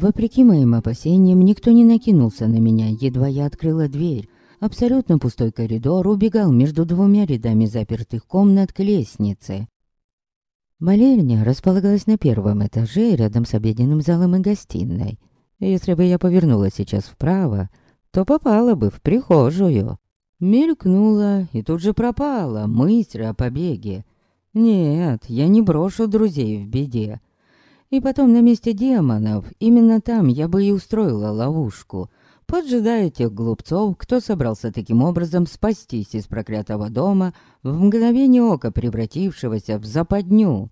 Вопреки моим опасениям, никто не накинулся на меня, едва я открыла дверь. Абсолютно пустой коридор убегал между двумя рядами запертых комнат к лестнице. Молельня располагалась на первом этаже, рядом с обеденным залом и гостиной. Если бы я повернула сейчас вправо, то попала бы в прихожую. Мелькнула и тут же пропала мысль о побеге. Нет, я не брошу друзей в беде. И потом на месте демонов, именно там я бы и устроила ловушку. Поджидая тех глупцов, кто собрался таким образом спастись из проклятого дома, в мгновение ока превратившегося в западню.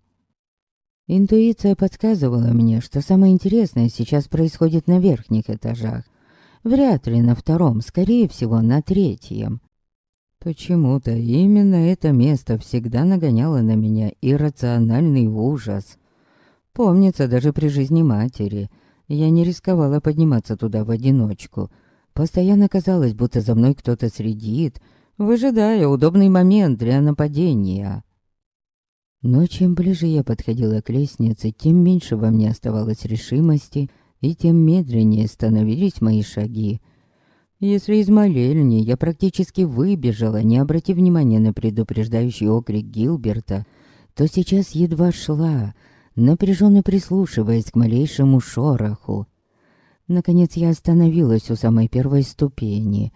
Интуиция подсказывала мне, что самое интересное сейчас происходит на верхних этажах. Вряд ли на втором, скорее всего, на третьем. Почему-то именно это место всегда нагоняло на меня иррациональный ужас. Помнится, даже при жизни матери я не рисковала подниматься туда в одиночку. Постоянно казалось, будто за мной кто-то следит, выжидая удобный момент для нападения. Но чем ближе я подходила к лестнице, тем меньше во мне оставалось решимости, и тем медленнее становились мои шаги. Если из молельни я практически выбежала, не обратив внимания на предупреждающий окрик Гилберта, то сейчас едва шла, напряженно прислушиваясь к малейшему шороху. Наконец я остановилась у самой первой ступени,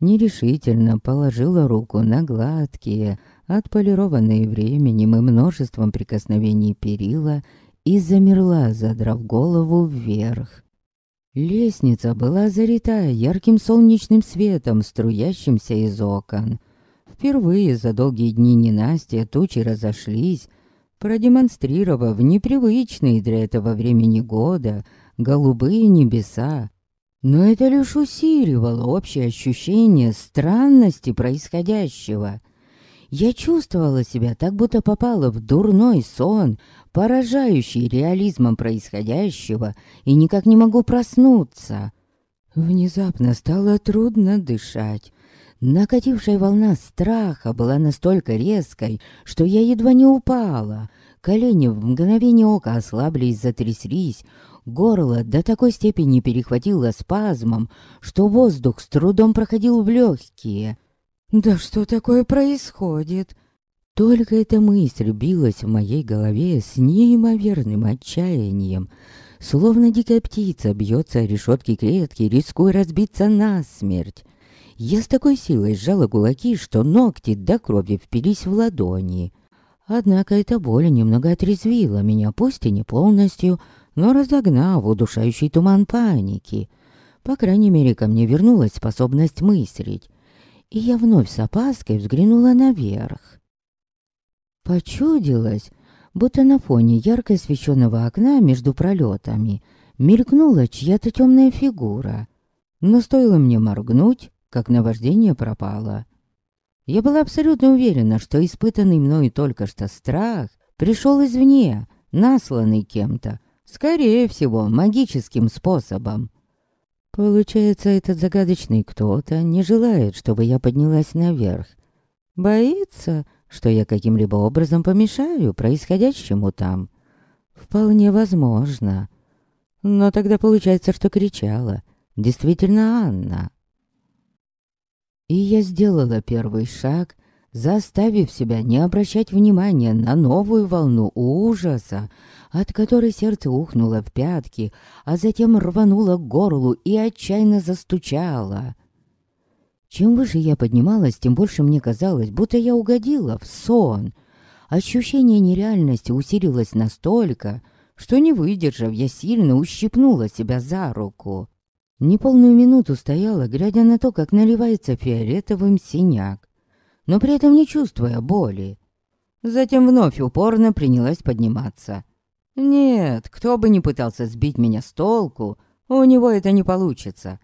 нерешительно положила руку на гладкие, отполированные временем и множеством прикосновений перила и замерла, задрав голову вверх. Лестница была залита ярким солнечным светом, струящимся из окон. Впервые за долгие дни ненастья тучи разошлись, продемонстрировав непривычные для этого времени года голубые небеса. Но это лишь усиливало общее ощущение странности происходящего. Я чувствовала себя так, будто попала в дурной сон, поражающий реализмом происходящего, и никак не могу проснуться. Внезапно стало трудно дышать. Накатившая волна страха была настолько резкой, что я едва не упала. Колени в мгновение ока ослабли и затряслись. Горло до такой степени перехватило спазмом, что воздух с трудом проходил в легкие. Да что такое происходит? Только эта мысль билась в моей голове с неимоверным отчаянием, словно дикая птица бьется о решетки клетки, рискуя разбиться насмерть. Я с такой силой сжала кулаки, что ногти до крови впились в ладони. Однако эта боль немного отрезвила меня, пусть и не полностью, но разогнав удушающий туман паники. По крайней мере, ко мне вернулась способность мыслить и я вновь с опаской взглянула наверх. Почудилось, будто на фоне ярко освещенного окна между пролетами мелькнула чья-то темная фигура. Но стоило мне моргнуть, как наваждение пропало. Я была абсолютно уверена, что испытанный мной только что страх пришел извне, насланный кем-то, скорее всего, магическим способом. Получается, этот загадочный кто-то не желает, чтобы я поднялась наверх. Боится, что я каким-либо образом помешаю происходящему там. Вполне возможно. Но тогда получается, что кричала. Действительно Анна. И я сделала первый шаг, заставив себя не обращать внимания на новую волну ужаса, от которой сердце ухнуло в пятки, а затем рвануло к горлу и отчаянно застучало. Чем выше я поднималась, тем больше мне казалось, будто я угодила в сон. Ощущение нереальности усилилось настолько, что, не выдержав, я сильно ущипнула себя за руку. Неполную минуту стояла, глядя на то, как наливается фиолетовым синяк, но при этом не чувствуя боли. Затем вновь упорно принялась подниматься. Нет, кто бы ни пытался сбить меня с толку, у него это не получится.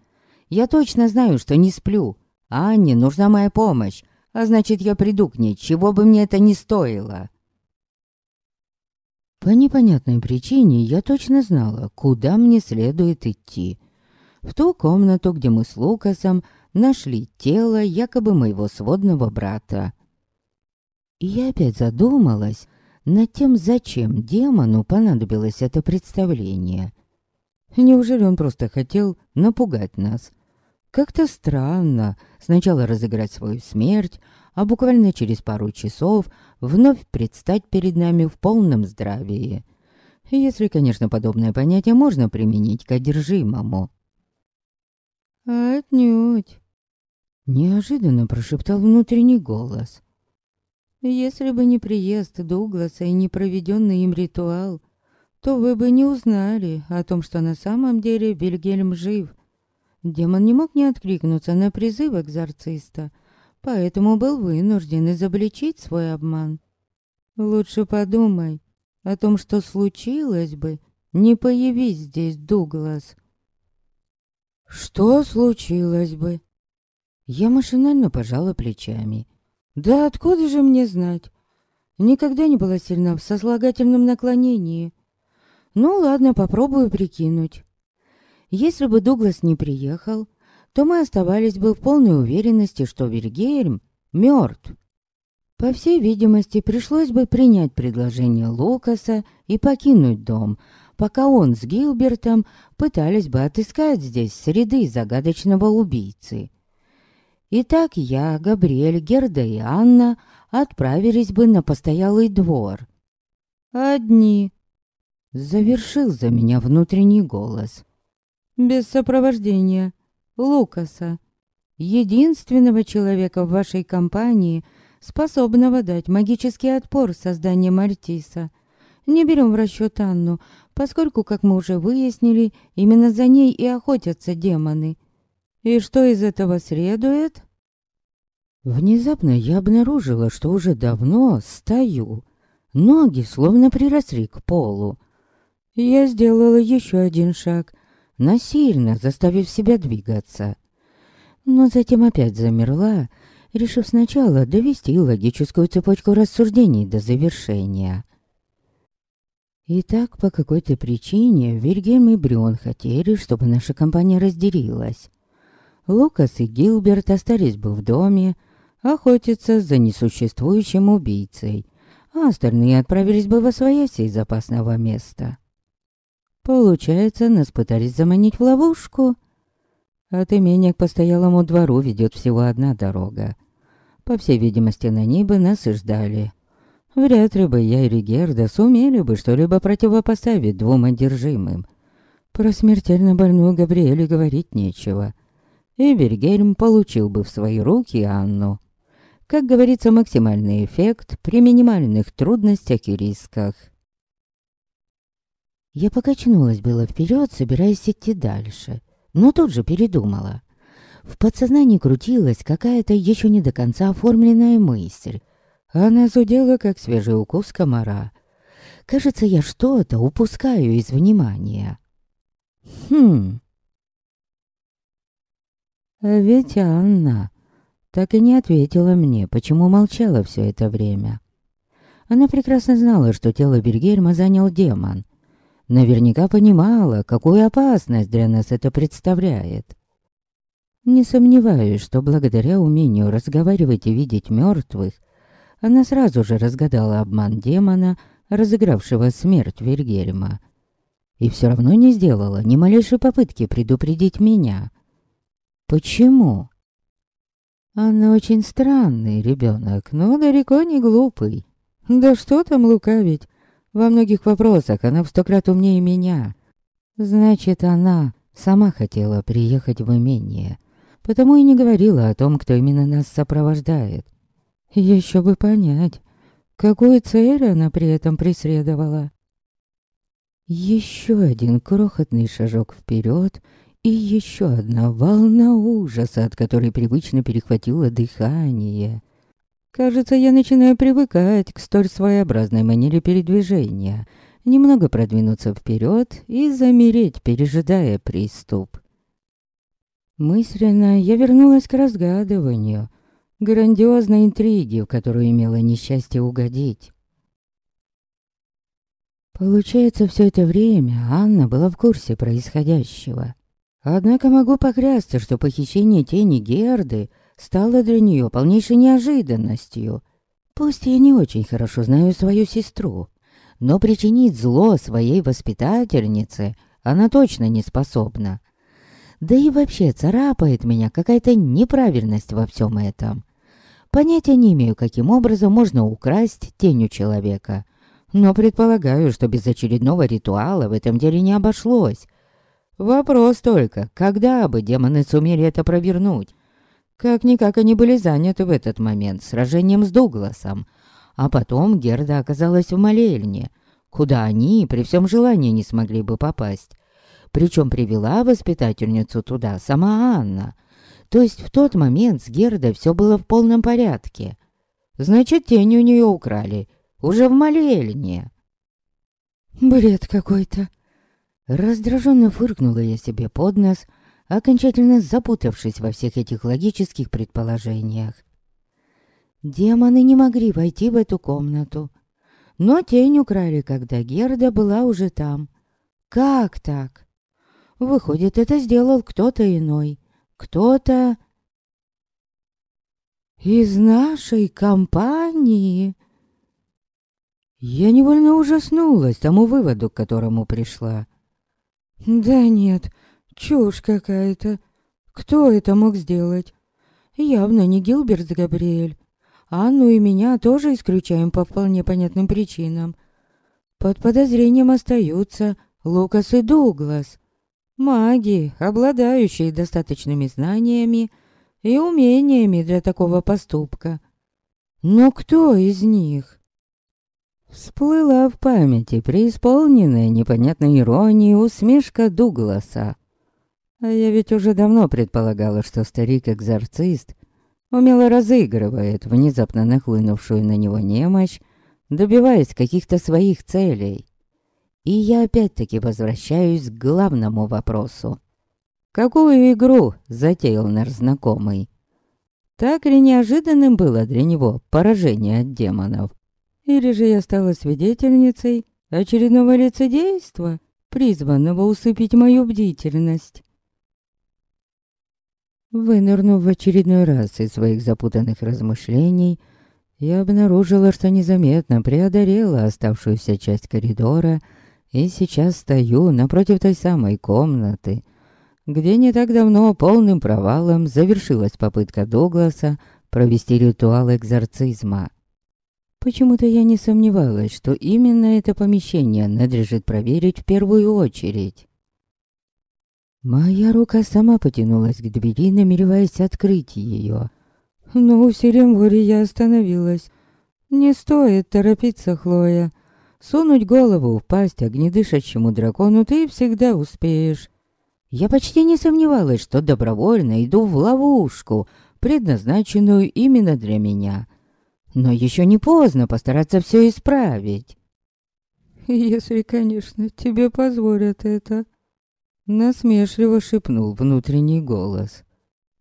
Я точно знаю, что не сплю. Анне нужна моя помощь, а значит, я приду к ней, чего бы мне это ни стоило. По непонятной причине я точно знала, куда мне следует идти. В ту комнату, где мы с Лукасом нашли тело якобы моего сводного брата. И я опять задумалась, над тем, зачем демону понадобилось это представление. Неужели он просто хотел напугать нас? Как-то странно сначала разыграть свою смерть, а буквально через пару часов вновь предстать перед нами в полном здравии. Если, конечно, подобное понятие можно применить к одержимому. «Отнюдь!» Неожиданно прошептал внутренний голос. «Если бы не приезд Дугласа и не проведенный им ритуал, то вы бы не узнали о том, что на самом деле Вильгельм жив. Демон не мог не откликнуться на призыв экзорциста, поэтому был вынужден изобличить свой обман. Лучше подумай о том, что случилось бы, не появись здесь Дуглас. Что случилось бы? Я машинально пожала плечами. Да откуда же мне знать? Никогда не была сильна в сослагательном наклонении. Ну ладно, попробую прикинуть. Если бы Дуглас не приехал, то мы оставались бы в полной уверенности, что Вильгельм мертв. По всей видимости, пришлось бы принять предложение Лукаса и покинуть дом, пока он с Гилбертом пытались бы отыскать здесь среды загадочного убийцы. Итак, я, Габриэль, Герда и Анна отправились бы на постоялый двор. Одни. Завершил за меня внутренний голос. Без сопровождения. Лукаса. Единственного человека в вашей компании — способного дать магический отпор созданием Артиса. Не берем в расчет Анну, поскольку, как мы уже выяснили, именно за ней и охотятся демоны. И что из этого следует? Внезапно я обнаружила, что уже давно стою. Ноги словно приросли к полу. Я сделала еще один шаг, насильно заставив себя двигаться. Но затем опять замерла, решив сначала довести логическую цепочку рассуждений до завершения. Итак, по какой-то причине Вильгельм и Брюн хотели, чтобы наша компания разделилась. Лукас и Гилберт остались бы в доме, охотиться за несуществующим убийцей, а остальные отправились бы во своясь из опасного места. Получается, нас пытались заманить в ловушку — от имения к постоялому двору ведет всего одна дорога. По всей видимости, на ней бы нас и ждали. Вряд ли бы я или Герда сумели бы что-либо противопоставить двум одержимым. Про смертельно больную Габриэле говорить нечего. И Вильгельм получил бы в свои руки Анну. Как говорится, максимальный эффект при минимальных трудностях и рисках. Я покачнулась было вперед, собираясь идти дальше но тут же передумала. В подсознании крутилась какая-то еще не до конца оформленная мысль. Она зудела, как свежий укус комара. Кажется, я что-то упускаю из внимания. Хм. А ведь Анна так и не ответила мне, почему молчала все это время. Она прекрасно знала, что тело Бергельма занял демон, Наверняка понимала, какую опасность для нас это представляет. Не сомневаюсь, что благодаря умению разговаривать и видеть мертвых, она сразу же разгадала обман демона, разыгравшего смерть Вильгельма. И все равно не сделала ни малейшей попытки предупредить меня. Почему? Она очень странный ребенок, но далеко не глупый. Да что там лукавить, во многих вопросах она в сто крат умнее меня. Значит, она сама хотела приехать в имение, потому и не говорила о том, кто именно нас сопровождает. Еще бы понять, какую цель она при этом преследовала. Еще один крохотный шажок вперед и еще одна волна ужаса, от которой привычно перехватило дыхание. Кажется, я начинаю привыкать к столь своеобразной манере передвижения, немного продвинуться вперед и замереть, пережидая приступ. Мысленно я вернулась к разгадыванию грандиозной интриги, в которую имела несчастье угодить. Получается, все это время Анна была в курсе происходящего. Однако могу поклясться, что похищение тени Герды стало для нее полнейшей неожиданностью. Пусть я не очень хорошо знаю свою сестру, но причинить зло своей воспитательнице она точно не способна. Да и вообще царапает меня какая-то неправильность во всем этом. Понятия не имею, каким образом можно украсть тень у человека. Но предполагаю, что без очередного ритуала в этом деле не обошлось. Вопрос только, когда бы демоны сумели это провернуть? Как-никак они были заняты в этот момент сражением с Дугласом. А потом Герда оказалась в молельне, куда они при всем желании не смогли бы попасть. Причем привела воспитательницу туда сама Анна. То есть в тот момент с Гердой все было в полном порядке. Значит, тень у нее украли. Уже в молельне. Бред какой-то. Раздраженно фыркнула я себе под нос, окончательно запутавшись во всех этих логических предположениях. Демоны не могли войти в эту комнату, но тень украли, когда Герда была уже там. Как так? Выходит, это сделал кто-то иной. Кто-то... Из нашей компании... Я невольно ужаснулась тому выводу, к которому пришла. Да нет, чушь какая-то. Кто это мог сделать? Явно не Гилберт с Габриэль. Анну и меня тоже исключаем по вполне понятным причинам. Под подозрением остаются Лукас и Дуглас. Маги, обладающие достаточными знаниями и умениями для такого поступка. Но кто из них? Всплыла в памяти преисполненная непонятной иронии усмешка Дугласа. А я ведь уже давно предполагала, что старик-экзорцист умело разыгрывает внезапно нахлынувшую на него немощь, добиваясь каких-то своих целей. И я опять-таки возвращаюсь к главному вопросу. Какую игру затеял наш знакомый? Так ли неожиданным было для него поражение от демонов? Или же я стала свидетельницей очередного лицедейства, призванного усыпить мою бдительность? Вынырнув в очередной раз из своих запутанных размышлений, я обнаружила, что незаметно преодолела оставшуюся часть коридора и сейчас стою напротив той самой комнаты, где не так давно полным провалом завершилась попытка Дугласа провести ритуал экзорцизма. Почему-то я не сомневалась, что именно это помещение надлежит проверить в первую очередь. Моя рука сама потянулась к двери, намереваясь открыть ее. Но усилием воли я остановилась. Не стоит торопиться, Хлоя. Сунуть голову в пасть огнедышащему дракону ты всегда успеешь. Я почти не сомневалась, что добровольно иду в ловушку, предназначенную именно для меня. Но еще не поздно постараться все исправить. Если, конечно, тебе позволят это. Насмешливо шепнул внутренний голос.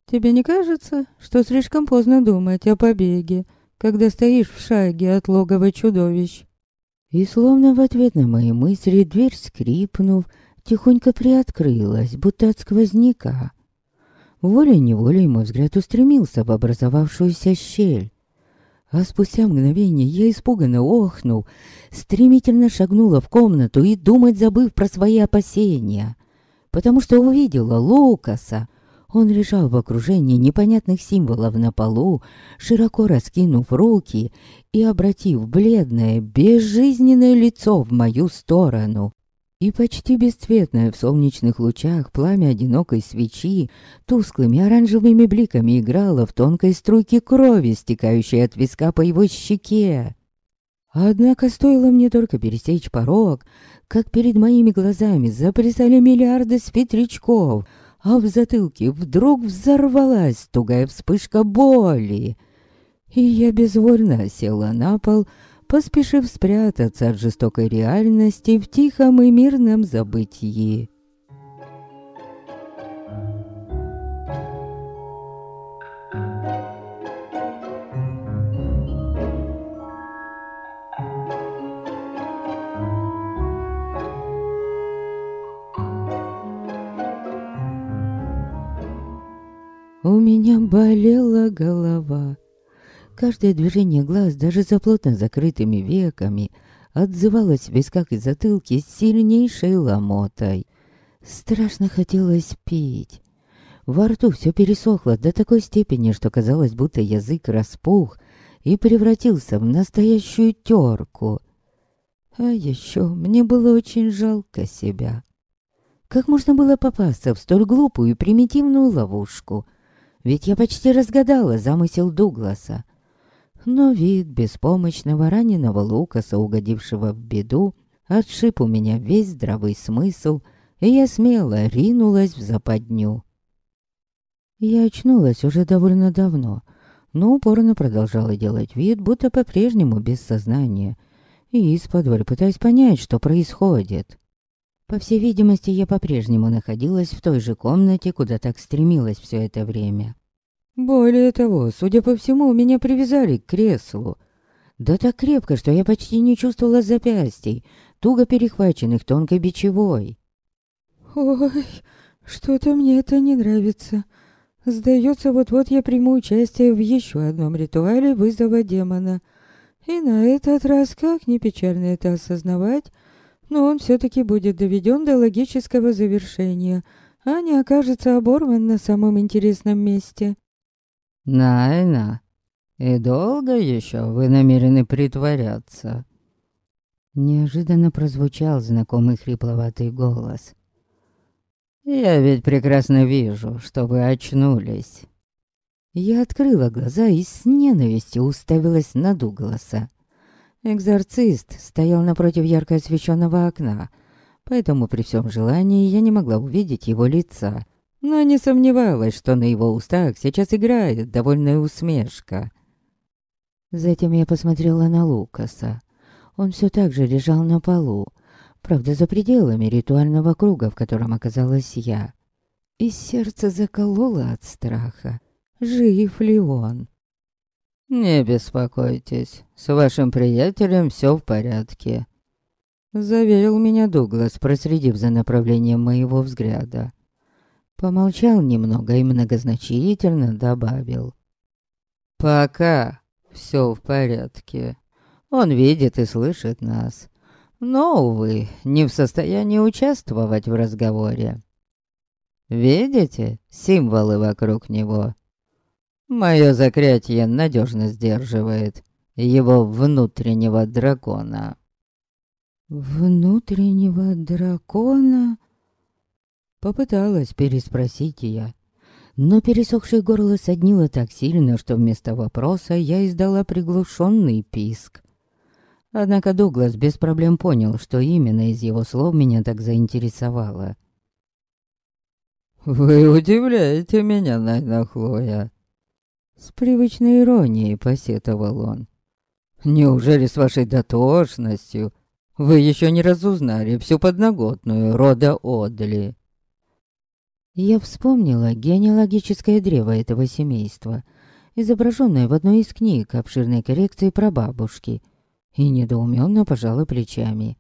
Тебе не кажется, что слишком поздно думать о побеге, когда стоишь в шаге от логова чудовищ? И словно в ответ на мои мысли дверь, скрипнув, тихонько приоткрылась, будто от сквозняка. Волей-неволей мой взгляд устремился в образовавшуюся щель. А спустя мгновение я испуганно охнул, стремительно шагнула в комнату и думать забыв про свои опасения, потому что увидела Лукаса, он лежал в окружении непонятных символов на полу, широко раскинув руки и обратив бледное, безжизненное лицо в мою сторону. И почти бесцветное в солнечных лучах пламя одинокой свечи тусклыми оранжевыми бликами играло в тонкой струйке крови, стекающей от виска по его щеке. Однако стоило мне только пересечь порог, как перед моими глазами заплясали миллиарды светлячков — а в затылке вдруг взорвалась тугая вспышка боли. И я безвольно села на пол, поспешив спрятаться от жестокой реальности в тихом и мирном забытии. Болела голова. Каждое движение глаз, даже за плотно закрытыми веками, отзывалось в висках и затылке сильнейшей ломотой. Страшно хотелось пить. Во рту все пересохло до такой степени, что казалось, будто язык распух и превратился в настоящую терку. А еще мне было очень жалко себя. Как можно было попасться в столь глупую и примитивную ловушку? Ведь я почти разгадала замысел Дугласа. Но вид беспомощного раненого Лукаса, угодившего в беду, отшиб у меня весь здравый смысл, и я смело ринулась в западню. Я очнулась уже довольно давно, но упорно продолжала делать вид, будто по-прежнему без сознания, и из-под пытаясь понять, что происходит. По всей видимости, я по-прежнему находилась в той же комнате, куда так стремилась все это время. Более того, судя по всему, меня привязали к креслу. Да так крепко, что я почти не чувствовала запястий, туго перехваченных тонкой бичевой. «Ой, что-то мне это не нравится. Сдается, вот-вот я приму участие в еще одном ритуале вызова демона. И на этот раз, как не печально это осознавать, но он все-таки будет доведен до логического завершения, а не окажется оборван на самом интересном месте». «Найна, и долго еще вы намерены притворяться?» Неожиданно прозвучал знакомый хрипловатый голос. «Я ведь прекрасно вижу, что вы очнулись». Я открыла глаза и с ненавистью уставилась на Дугласа. Экзорцист стоял напротив ярко освещенного окна, поэтому при всем желании я не могла увидеть его лица — но не сомневалась, что на его устах сейчас играет довольная усмешка. Затем я посмотрела на Лукаса. Он все так же лежал на полу, правда, за пределами ритуального круга, в котором оказалась я. И сердце закололо от страха. Жив ли он? «Не беспокойтесь, с вашим приятелем все в порядке», — заверил меня Дуглас, проследив за направлением моего взгляда. Помолчал немного и многозначительно добавил. «Пока все в порядке. Он видит и слышит нас, но, увы, не в состоянии участвовать в разговоре. Видите символы вокруг него? Мое заклятие надежно сдерживает его внутреннего дракона». «Внутреннего дракона?» Попыталась переспросить я, но пересохшее горло соднило так сильно, что вместо вопроса я издала приглушенный писк. Однако Дуглас без проблем понял, что именно из его слов меня так заинтересовало. «Вы удивляете меня, Найна Хлоя!» С привычной иронией посетовал он. «Неужели с вашей дотошностью вы еще не разузнали всю подноготную рода Одли?» Я вспомнила генеалогическое древо этого семейства, изображенное в одной из книг обширной коррекции прабабушки, и недоуменно пожала плечами.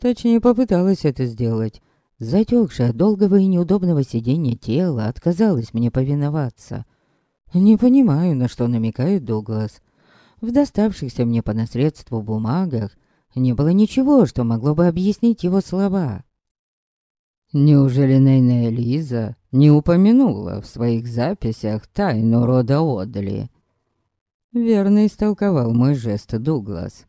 Точнее, попыталась это сделать. Затекшее от долгого и неудобного сидения тело отказалось мне повиноваться. Не понимаю, на что намекает Дуглас. В доставшихся мне по наследству бумагах не было ничего, что могло бы объяснить его слова. Неужели Нейна Элиза не упомянула в своих записях тайну рода Одли? Верно истолковал мой жест Дуглас.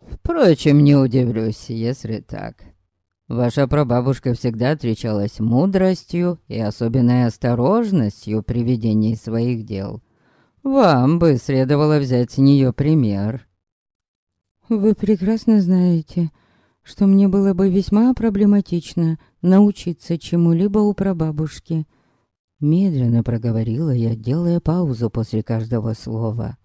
Впрочем, не удивлюсь, если так. Ваша прабабушка всегда отличалась мудростью и особенной осторожностью при ведении своих дел. Вам бы следовало взять с нее пример. Вы прекрасно знаете, что мне было бы весьма проблематично научиться чему-либо у прабабушки. Медленно проговорила я, делая паузу после каждого слова.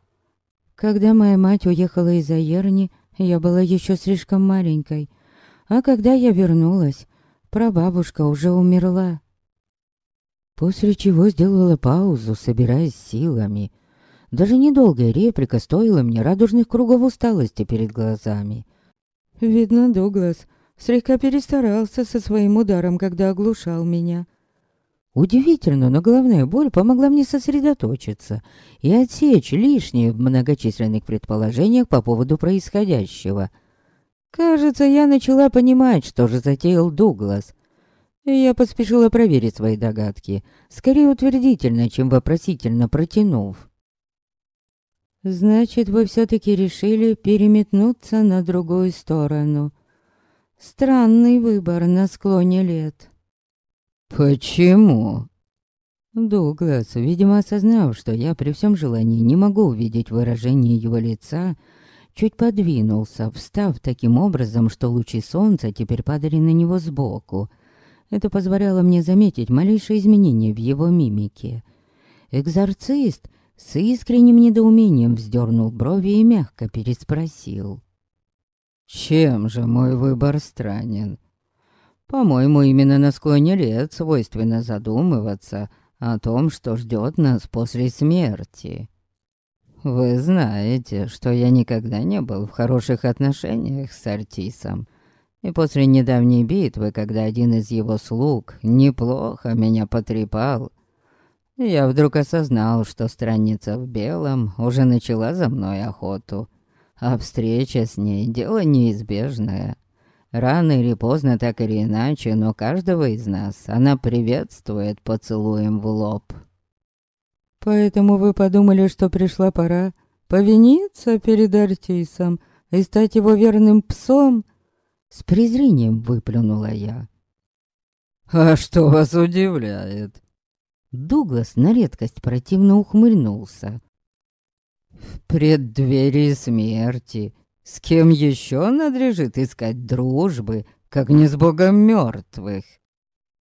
Когда моя мать уехала из Аерни, я была еще слишком маленькой, а когда я вернулась, прабабушка уже умерла. После чего сделала паузу, собираясь силами. Даже недолгая реплика стоила мне радужных кругов усталости перед глазами — Видно, Дуглас слегка перестарался со своим ударом, когда оглушал меня. Удивительно, но головная боль помогла мне сосредоточиться и отсечь лишнее в многочисленных предположениях по поводу происходящего. Кажется, я начала понимать, что же затеял Дуглас. Я поспешила проверить свои догадки, скорее утвердительно, чем вопросительно протянув. «Значит, вы все-таки решили переметнуться на другую сторону. Странный выбор на склоне лет». «Почему?» Дуглас, видимо, осознав, что я при всем желании не могу увидеть выражение его лица, чуть подвинулся, встав таким образом, что лучи солнца теперь падали на него сбоку. Это позволяло мне заметить малейшие изменения в его мимике. Экзорцист с искренним недоумением вздернул брови и мягко переспросил. «Чем же мой выбор странен? По-моему, именно на склоне лет свойственно задумываться о том, что ждет нас после смерти. Вы знаете, что я никогда не был в хороших отношениях с Артисом. И после недавней битвы, когда один из его слуг неплохо меня потрепал, я вдруг осознал, что страница в белом уже начала за мной охоту, а встреча с ней — дело неизбежное. Рано или поздно, так или иначе, но каждого из нас она приветствует поцелуем в лоб. «Поэтому вы подумали, что пришла пора повиниться перед Артисом и стать его верным псом?» С презрением выплюнула я. «А что вас удивляет?» Дуглас на редкость противно ухмыльнулся. «В преддверии смерти с кем еще надлежит искать дружбы, как не с богом мертвых?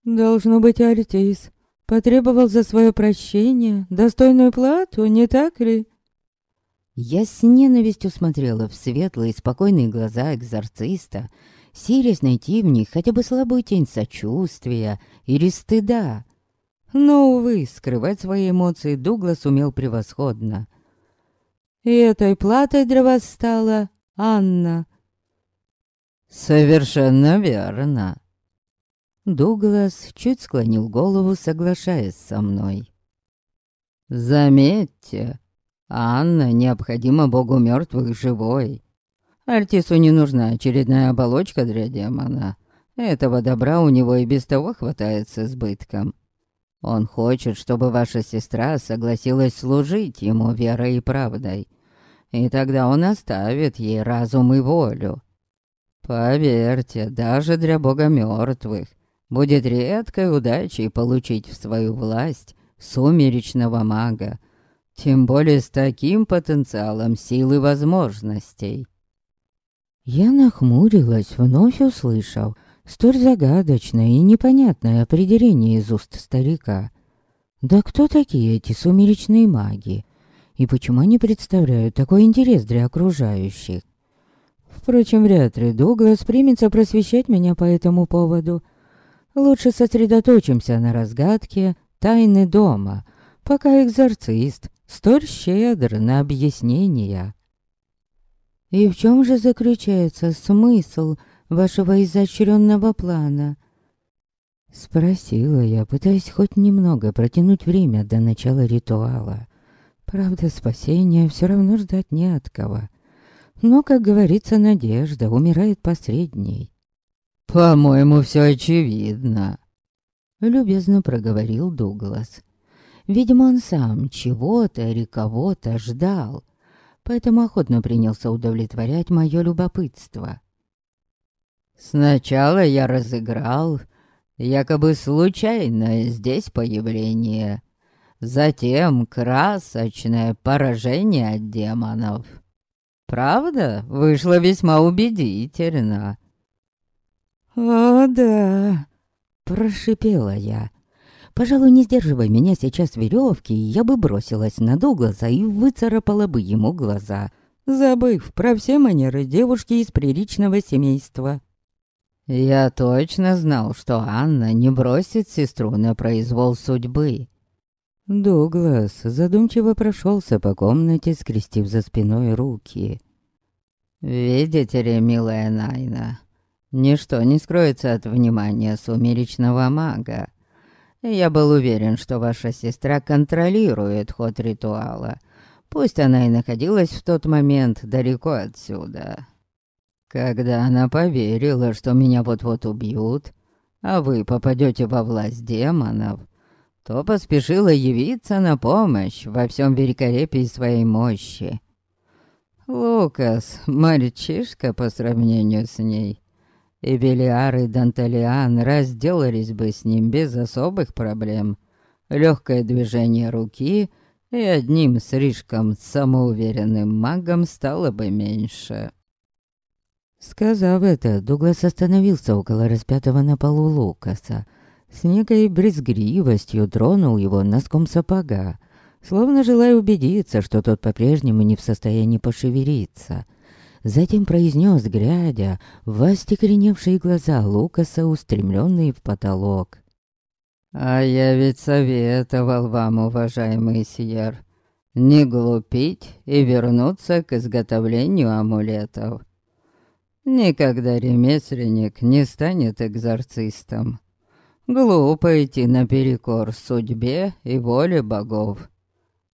Должно быть, Артис потребовал за свое прощение достойную плату, не так ли? Я с ненавистью смотрела в светлые спокойные глаза экзорциста, силясь найти в них хотя бы слабую тень сочувствия или стыда. Но, увы, скрывать свои эмоции Дуглас умел превосходно. И этой платой для вас стала Анна». «Совершенно верно». Дуглас чуть склонил голову, соглашаясь со мной. «Заметьте, Анна необходима богу мертвых живой. Артису не нужна очередная оболочка для демона. Этого добра у него и без того хватает с избытком. Он хочет, чтобы ваша сестра согласилась служить ему верой и правдой и тогда он оставит ей разум и волю. Поверьте, даже для бога мертвых будет редкой удачей получить в свою власть сумеречного мага, тем более с таким потенциалом сил и возможностей. Я нахмурилась, вновь услышав столь загадочное и непонятное определение из уст старика. Да кто такие эти сумеречные маги? и почему они представляют такой интерес для окружающих. Впрочем, вряд ли Дуглас примется просвещать меня по этому поводу. Лучше сосредоточимся на разгадке тайны дома, пока экзорцист столь щедр на объяснения. И в чем же заключается смысл вашего изощренного плана? Спросила я, пытаясь хоть немного протянуть время до начала ритуала. Правда, спасения все равно ждать не от кого. Но, как говорится, надежда умирает последней. «По-моему, все очевидно», — любезно проговорил Дуглас. Видимо, он сам чего-то или кого-то ждал, поэтому охотно принялся удовлетворять мое любопытство. «Сначала я разыграл якобы случайное здесь появление Затем красочное поражение от демонов. Правда, вышло весьма убедительно. «О, да!» — прошипела я. Пожалуй, не сдерживая меня сейчас веревки, я бы бросилась на Дугласа и выцарапала бы ему глаза, забыв про все манеры девушки из приличного семейства. Я точно знал, что Анна не бросит сестру на произвол судьбы. Дуглас задумчиво прошелся по комнате, скрестив за спиной руки. «Видите ли, милая Найна, ничто не скроется от внимания сумеречного мага. Я был уверен, что ваша сестра контролирует ход ритуала, пусть она и находилась в тот момент далеко отсюда. Когда она поверила, что меня вот-вот убьют, а вы попадете во власть демонов, то поспешила явиться на помощь во всем великолепии своей мощи. Лукас — мальчишка по сравнению с ней, и Белиар и Данталиан разделались бы с ним без особых проблем. Легкое движение руки — и одним слишком самоуверенным магом стало бы меньше. Сказав это, Дуглас остановился около распятого на полу Лукаса. С некой брезгливостью тронул его носком сапога, словно желая убедиться, что тот по-прежнему не в состоянии пошевелиться. Затем произнес, глядя, в остекленевшие глаза Лукаса, устремленные в потолок. «А я ведь советовал вам, уважаемый Сьер, не глупить и вернуться к изготовлению амулетов. Никогда ремесленник не станет экзорцистом. Глупо идти наперекор судьбе и воле богов.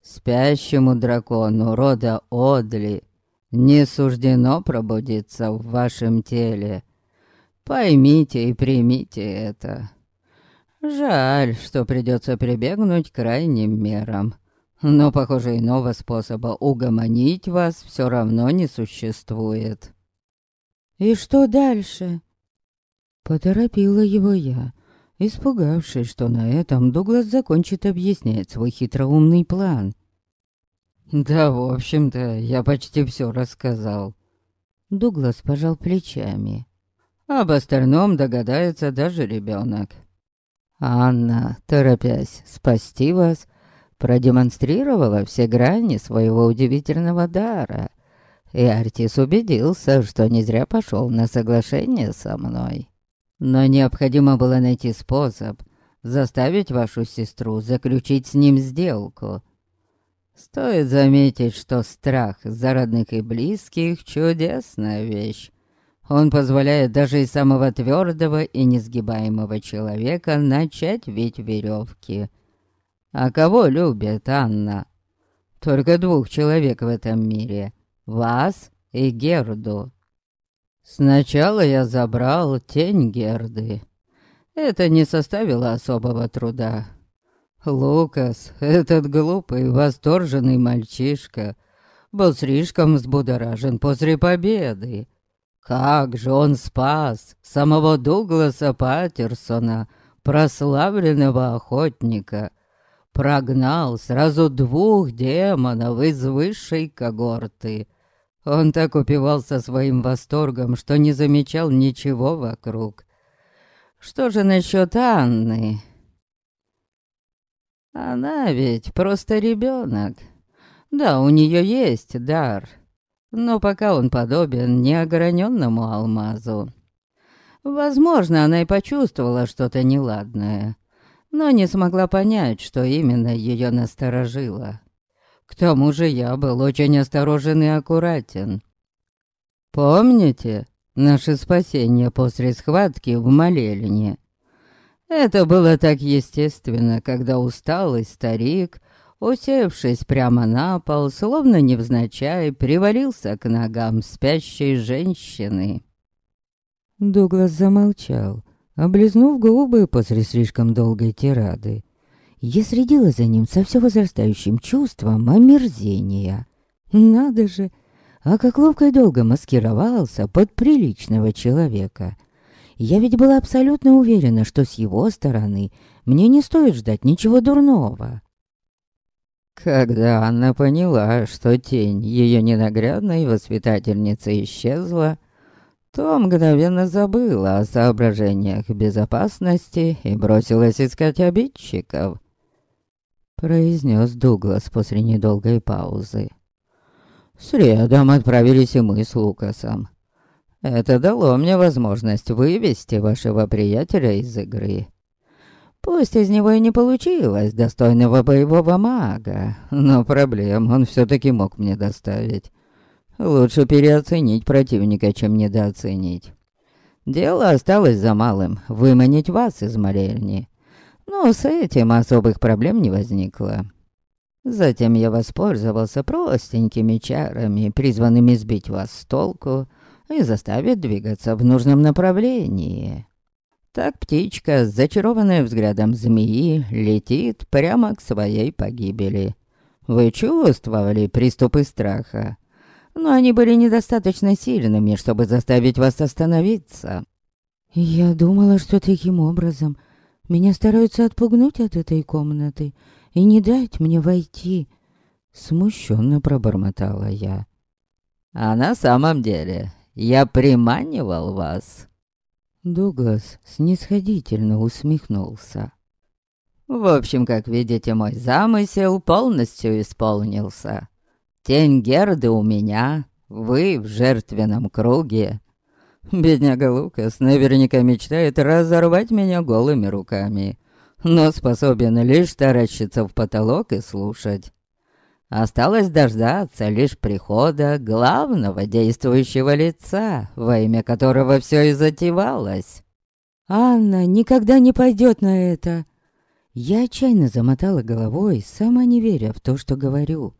Спящему дракону рода Одли не суждено пробудиться в вашем теле. Поймите и примите это». Жаль, что придется прибегнуть к крайним мерам. Но, похоже, иного способа угомонить вас все равно не существует. «И что дальше?» Поторопила его я, испугавшись, что на этом Дуглас закончит объяснять свой хитроумный план. «Да, в общем-то, я почти все рассказал». Дуглас пожал плечами. «Об остальном догадается даже ребенок. Анна, торопясь спасти вас, продемонстрировала все грани своего удивительного дара. И Артис убедился, что не зря пошел на соглашение со мной. Но необходимо было найти способ заставить вашу сестру заключить с ним сделку. Стоит заметить, что страх за родных и близких — чудесная вещь. Он позволяет даже из самого твердого и несгибаемого человека начать ведь веревки. А кого любит Анна? Только двух человек в этом мире. Вас и Герду. Сначала я забрал тень Герды. Это не составило особого труда. Лукас, этот глупый, восторженный мальчишка, был слишком взбудоражен после победы. Как же он спас самого Дугласа Паттерсона, прославленного охотника, прогнал сразу двух демонов из высшей когорты. Он так упивался своим восторгом, что не замечал ничего вокруг. Что же насчет Анны? Она ведь просто ребенок. Да, у нее есть дар — но пока он подобен неограненному алмазу. Возможно, она и почувствовала что-то неладное, но не смогла понять, что именно ее насторожило. К тому же я был очень осторожен и аккуратен. Помните наше спасение после схватки в молельне? Это было так естественно, когда усталый старик усевшись прямо на пол, словно невзначай, привалился к ногам спящей женщины. Дуглас замолчал, облизнув губы после слишком долгой тирады. Я следила за ним со все возрастающим чувством омерзения. Надо же, а как ловко и долго маскировался под приличного человека. Я ведь была абсолютно уверена, что с его стороны мне не стоит ждать ничего дурного. Когда она поняла, что тень ее ненаглядной воспитательницы исчезла, то мгновенно забыла о соображениях безопасности и бросилась искать обидчиков. Произнес Дуглас после недолгой паузы. Средом отправились и мы с Лукасом. Это дало мне возможность вывести вашего приятеля из игры. Пусть из него и не получилось достойного боевого мага, но проблем он все-таки мог мне доставить. Лучше переоценить противника, чем недооценить. Дело осталось за малым — выманить вас из молельни. Но с этим особых проблем не возникло. Затем я воспользовался простенькими чарами, призванными сбить вас с толку и заставить двигаться в нужном направлении. Так птичка, зачарованная взглядом змеи, летит прямо к своей погибели. Вы чувствовали приступы страха, но они были недостаточно сильными, чтобы заставить вас остановиться. Я думала, что таким образом меня стараются отпугнуть от этой комнаты и не дать мне войти. Смущенно пробормотала я. А на самом деле я приманивал вас. Дуглас снисходительно усмехнулся. В общем, как видите, мой замысел полностью исполнился. Тень Герды у меня, вы в жертвенном круге. Бедняга Лукас наверняка мечтает разорвать меня голыми руками, но способен лишь таращиться в потолок и слушать. Осталось дождаться лишь прихода главного действующего лица, во имя которого все и затевалось. «Анна никогда не пойдет на это!» Я отчаянно замотала головой, сама не веря в то, что говорю.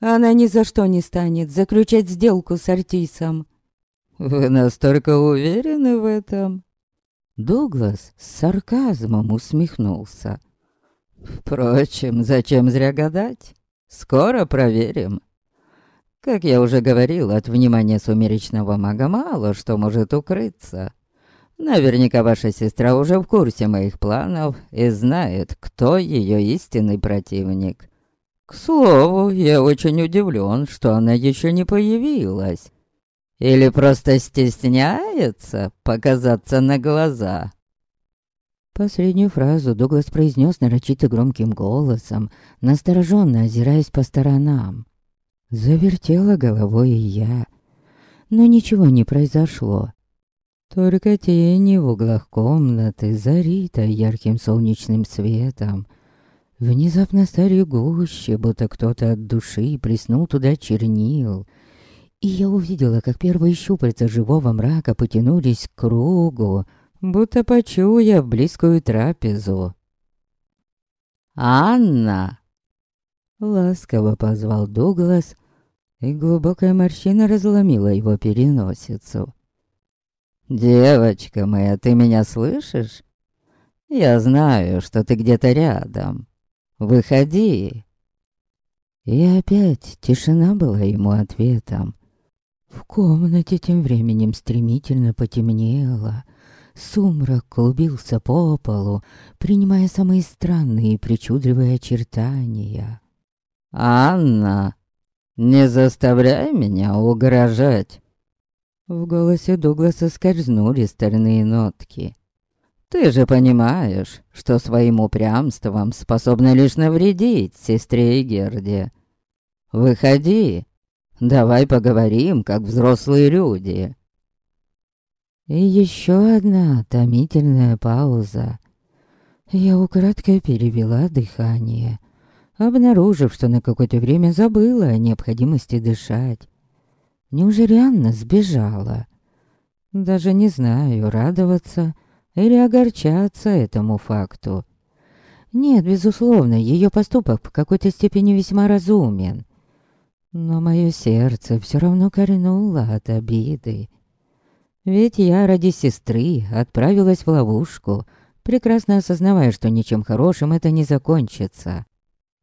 Она ни за что не станет заключать сделку с Артисом. «Вы настолько уверены в этом?» Дуглас с сарказмом усмехнулся. «Впрочем, зачем зря гадать? Скоро проверим. Как я уже говорил, от внимания сумеречного мага мало что может укрыться. Наверняка ваша сестра уже в курсе моих планов и знает, кто ее истинный противник. К слову, я очень удивлен, что она еще не появилась. Или просто стесняется показаться на глаза. Последнюю фразу Дуглас произнес нарочито громким голосом, настороженно озираясь по сторонам. Завертела головой и я. Но ничего не произошло. Только тени в углах комнаты, заритой ярким солнечным светом, внезапно стали гуще, будто кто-то от души плеснул туда чернил. И я увидела, как первые щупальца живого мрака потянулись к кругу, будто почуяв близкую трапезу. «Анна!» Ласково позвал Дуглас, и глубокая морщина разломила его переносицу. «Девочка моя, ты меня слышишь? Я знаю, что ты где-то рядом. Выходи!» И опять тишина была ему ответом. В комнате тем временем стремительно потемнело, Сумрак клубился по полу, принимая самые странные и причудливые очертания. «Анна, не заставляй меня угрожать!» В голосе Дугласа скользнули стальные нотки. «Ты же понимаешь, что своим упрямством способна лишь навредить сестре Герде. Выходи, давай поговорим, как взрослые люди». И еще одна томительная пауза. Я украдкой перевела дыхание, обнаружив, что на какое-то время забыла о необходимости дышать. Неужели Анна сбежала? Даже не знаю, радоваться или огорчаться этому факту. Нет, безусловно, ее поступок в какой-то степени весьма разумен. Но мое сердце все равно корнуло от обиды. Ведь я ради сестры отправилась в ловушку, прекрасно осознавая, что ничем хорошим это не закончится.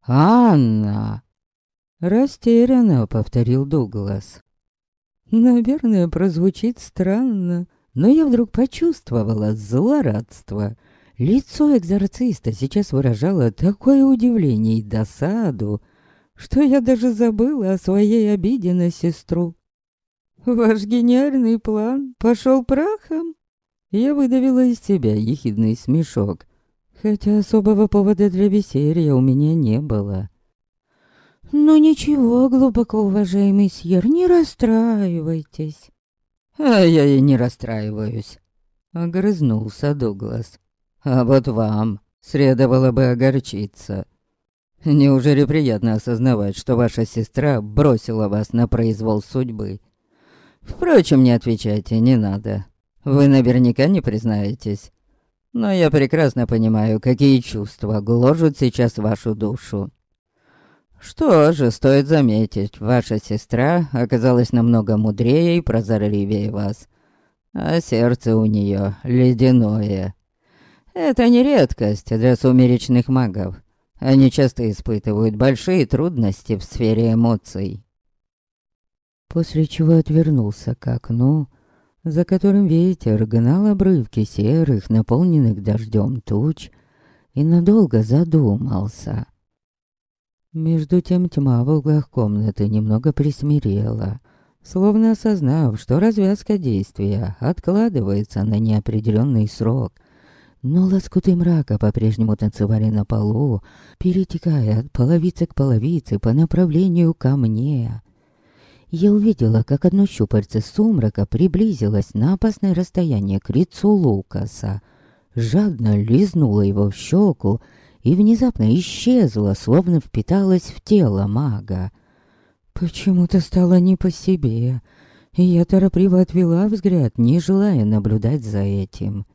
«Анна!» Растерянно повторил Дуглас. Наверное, прозвучит странно, но я вдруг почувствовала злорадство. Лицо экзорциста сейчас выражало такое удивление и досаду, что я даже забыла о своей обиде на сестру. Ваш гениальный план пошел прахом? Я выдавила из себя ехидный смешок, хотя особого повода для веселья у меня не было. «Ну ничего, глубоко уважаемый Сьер, не расстраивайтесь». «А я и не расстраиваюсь», — огрызнулся Дуглас. «А вот вам следовало бы огорчиться. Неужели приятно осознавать, что ваша сестра бросила вас на произвол судьбы?» Впрочем, не отвечайте, не надо. Вы наверняка не признаетесь. Но я прекрасно понимаю, какие чувства гложут сейчас вашу душу. Что же, стоит заметить, ваша сестра оказалась намного мудрее и прозорливее вас. а сердце у нее ледяное. Это не редкость для сумеречных магов. Они часто испытывают большие трудности в сфере эмоций. После чего отвернулся к окну, за которым ветер гнал обрывки серых, наполненных дождем туч, и надолго задумался. Между тем тьма в углах комнаты немного присмирела, словно осознав, что развязка действия откладывается на неопределенный срок. Но лоскуты мрака по-прежнему танцевали на полу, перетекая от половицы к половице по направлению ко мне. Я увидела, как одно щупальце сумрака приблизилось на опасное расстояние к лицу Лукаса, жадно лизнула его в щеку и внезапно исчезла, словно впиталась в тело мага. Почему-то стало не по себе, и я торопливо отвела взгляд, не желая наблюдать за этим.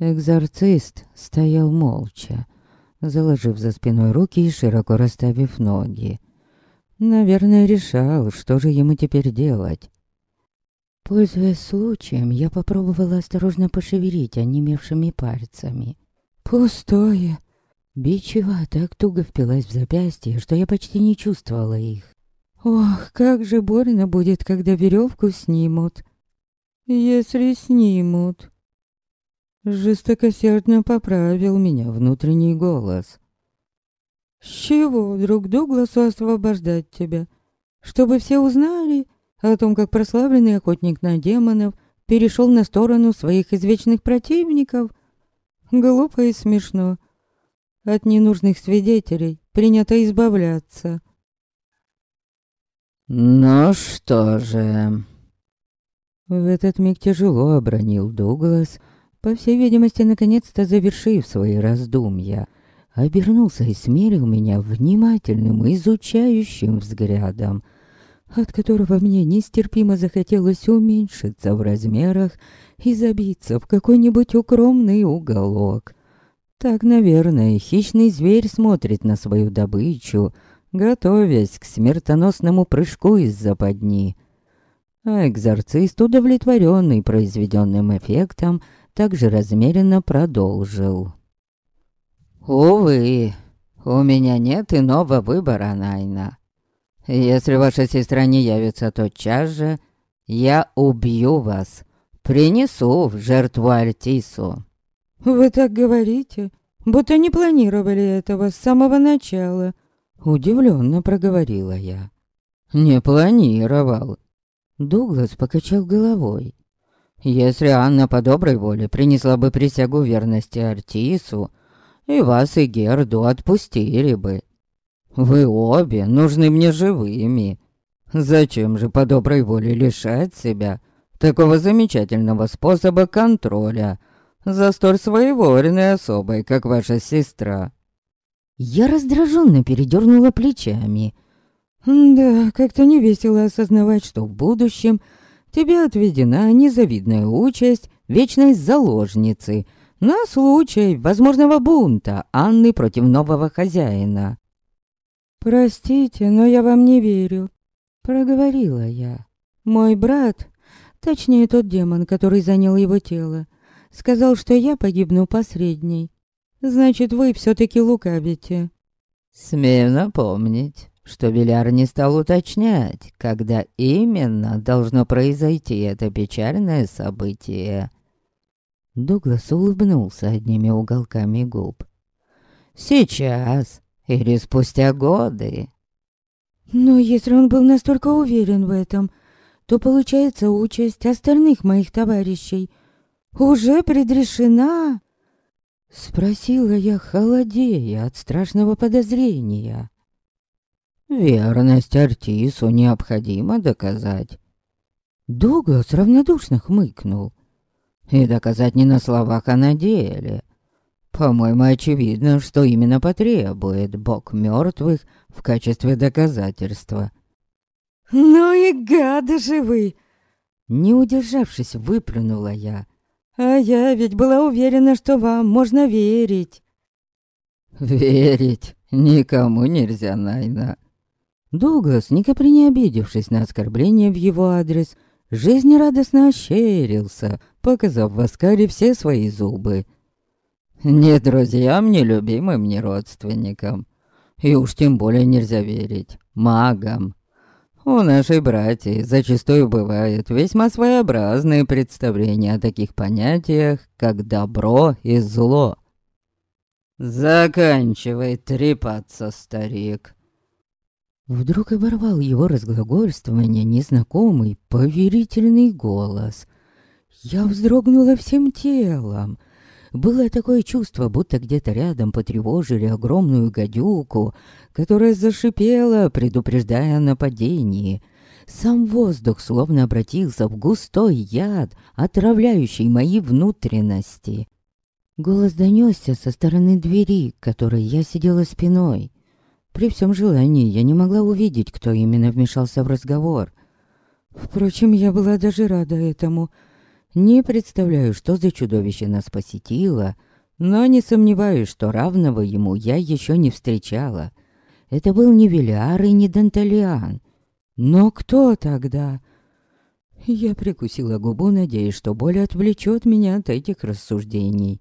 Экзорцист стоял молча, заложив за спиной руки и широко расставив ноги. Наверное, решал, что же ему теперь делать. Пользуясь случаем, я попробовала осторожно пошевелить онемевшими пальцами. Пустое. Бичева так туго впилась в запястье, что я почти не чувствовала их. Ох, как же больно будет, когда веревку снимут. Если снимут. Жестокосердно поправил меня внутренний голос. С чего вдруг Дугласу освобождать тебя? Чтобы все узнали, о том, как прославленный охотник на демонов перешел на сторону своих извечных противников. Глупо и смешно. От ненужных свидетелей принято избавляться. «Ну что же...» В этот миг тяжело обронил Дуглас, по всей видимости, наконец-то завершив свои раздумья. Обернулся и смерил меня внимательным, изучающим взглядом — от которого мне нестерпимо захотелось уменьшиться в размерах и забиться в какой-нибудь укромный уголок. Так, наверное, хищный зверь смотрит на свою добычу, готовясь к смертоносному прыжку из западни. А экзорцист, удовлетворенный произведенным эффектом, также размеренно продолжил. «Увы, у меня нет иного выбора, Найна. Если ваша сестра не явится тотчас же, я убью вас. Принесу в жертву Альтису». «Вы так говорите, будто не планировали этого с самого начала», — удивленно проговорила я. «Не планировал». Дуглас покачал головой. «Если Анна по доброй воле принесла бы присягу верности Артису, и вас и Герду отпустили бы. Вы обе нужны мне живыми. Зачем же по доброй воле лишать себя такого замечательного способа контроля за столь своевольной особой, как ваша сестра?» Я раздраженно передернула плечами. «Да, как-то не весело осознавать, что в будущем тебе отведена незавидная участь вечной заложницы на случай возможного бунта Анны против нового хозяина. «Простите, но я вам не верю», — проговорила я. «Мой брат, точнее тот демон, который занял его тело, сказал, что я погибну посредней. Значит, вы все таки лукавите». «Смею напомнить, что Виляр не стал уточнять, когда именно должно произойти это печальное событие». Дуглас улыбнулся одними уголками губ. «Сейчас, или спустя годы. Но если он был настолько уверен в этом, то получается участь остальных моих товарищей уже предрешена. Спросила я, холодея от страшного подозрения. Верность Артису необходимо доказать. Дуглас равнодушно хмыкнул. И доказать не на словах, а на деле. По-моему, очевидно, что именно потребует бог мертвых в качестве доказательства. «Ну и гады же вы!» Не удержавшись, выплюнула я. «А я ведь была уверена, что вам можно верить». «Верить никому нельзя, Найна». Дуглас, ни не обидевшись на оскорбление в его адрес, жизнерадостно ощерился, показав в Аскаре все свои зубы. «Не друзьям, не любимым, не родственникам. И уж тем более нельзя верить магам. У нашей братьи зачастую бывает весьма своеобразные представления о таких понятиях, как добро и зло. «Заканчивай трепаться, старик!» Вдруг оборвал его разглагольствование незнакомый, поверительный голос. Я вздрогнула всем телом. Было такое чувство, будто где-то рядом потревожили огромную гадюку, которая зашипела, предупреждая о нападении. Сам воздух словно обратился в густой яд, отравляющий мои внутренности. Голос донесся со стороны двери, к которой я сидела спиной. При всем желании я не могла увидеть, кто именно вмешался в разговор. Впрочем, я была даже рада этому. Не представляю, что за чудовище нас посетило, но не сомневаюсь, что равного ему я еще не встречала. Это был не Велиар и не Данталиан. Но кто тогда? Я прикусила губу, надеясь, что боль отвлечет меня от этих рассуждений.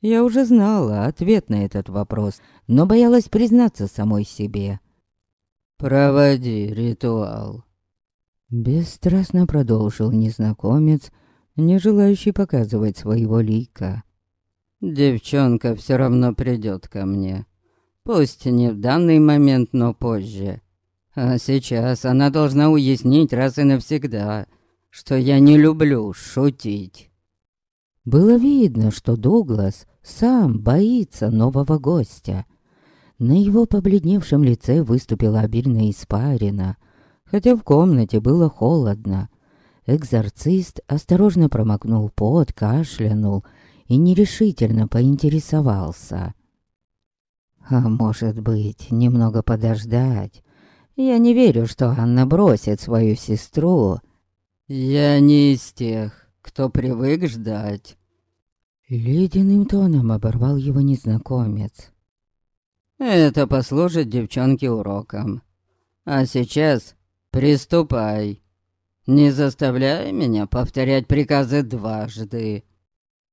Я уже знала ответ на этот вопрос, но боялась признаться самой себе. «Проводи ритуал», — бесстрастно продолжил незнакомец, не желающий показывать своего лика. «Девчонка все равно придет ко мне. Пусть не в данный момент, но позже. А сейчас она должна уяснить раз и навсегда, что я не люблю шутить». Было видно, что Дуглас сам боится нового гостя. На его побледневшем лице выступила обильная испарина, хотя в комнате было холодно. Экзорцист осторожно промокнул пот, кашлянул и нерешительно поинтересовался. «А может быть, немного подождать? Я не верю, что Анна бросит свою сестру». «Я не из тех, кто привык ждать». Ледяным тоном оборвал его незнакомец. «Это послужит девчонке уроком. А сейчас приступай. Не заставляй меня повторять приказы дважды».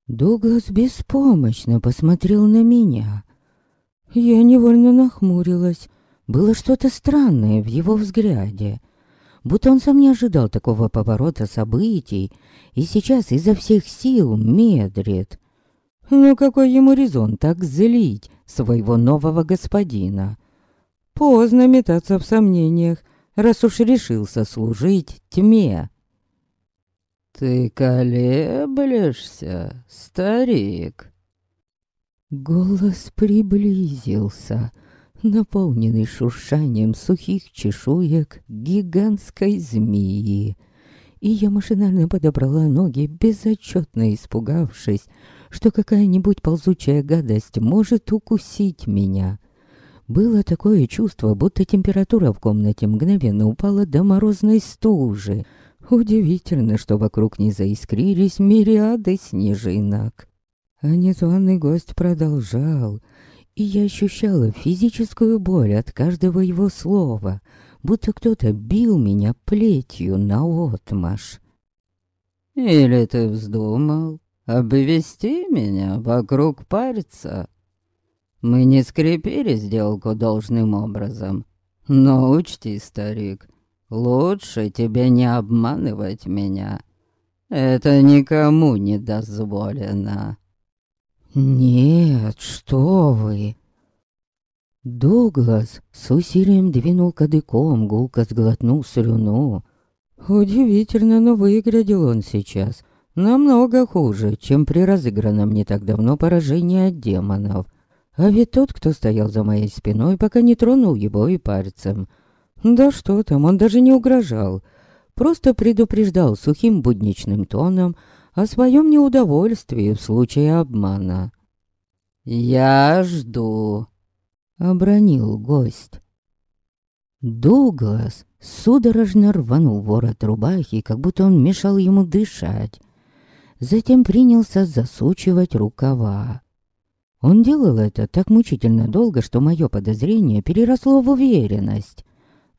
Дуглас беспомощно посмотрел на меня. Я невольно нахмурилась. Было что-то странное в его взгляде будто он сам не ожидал такого поворота событий и сейчас изо всех сил медрит. Ну какой ему резон так злить своего нового господина? Поздно метаться в сомнениях, раз уж решился служить тьме. «Ты колеблешься, старик?» Голос приблизился — наполненный шуршанием сухих чешуек гигантской змеи. И я машинально подобрала ноги, безотчетно испугавшись, что какая-нибудь ползучая гадость может укусить меня. Было такое чувство, будто температура в комнате мгновенно упала до морозной стужи. Удивительно, что вокруг не заискрились мириады снежинок. А незваный гость продолжал, и я ощущала физическую боль от каждого его слова, будто кто-то бил меня плетью наотмашь. «Или ты вздумал обвести меня вокруг пальца? Мы не скрепили сделку должным образом, но учти, старик, лучше тебе не обманывать меня. Это никому не дозволено». «Нет, что вы!» Дуглас с усилием двинул кадыком, гулко сглотнул слюну. Удивительно, но выглядел он сейчас намного хуже, чем при разыгранном не так давно поражении от демонов. А ведь тот, кто стоял за моей спиной, пока не тронул его и пальцем. Да что там, он даже не угрожал. Просто предупреждал сухим будничным тоном о своем неудовольствии в случае обмана. «Я жду», — обронил гость. Дуглас судорожно рванул ворот рубахи, как будто он мешал ему дышать. Затем принялся засучивать рукава. Он делал это так мучительно долго, что мое подозрение переросло в уверенность.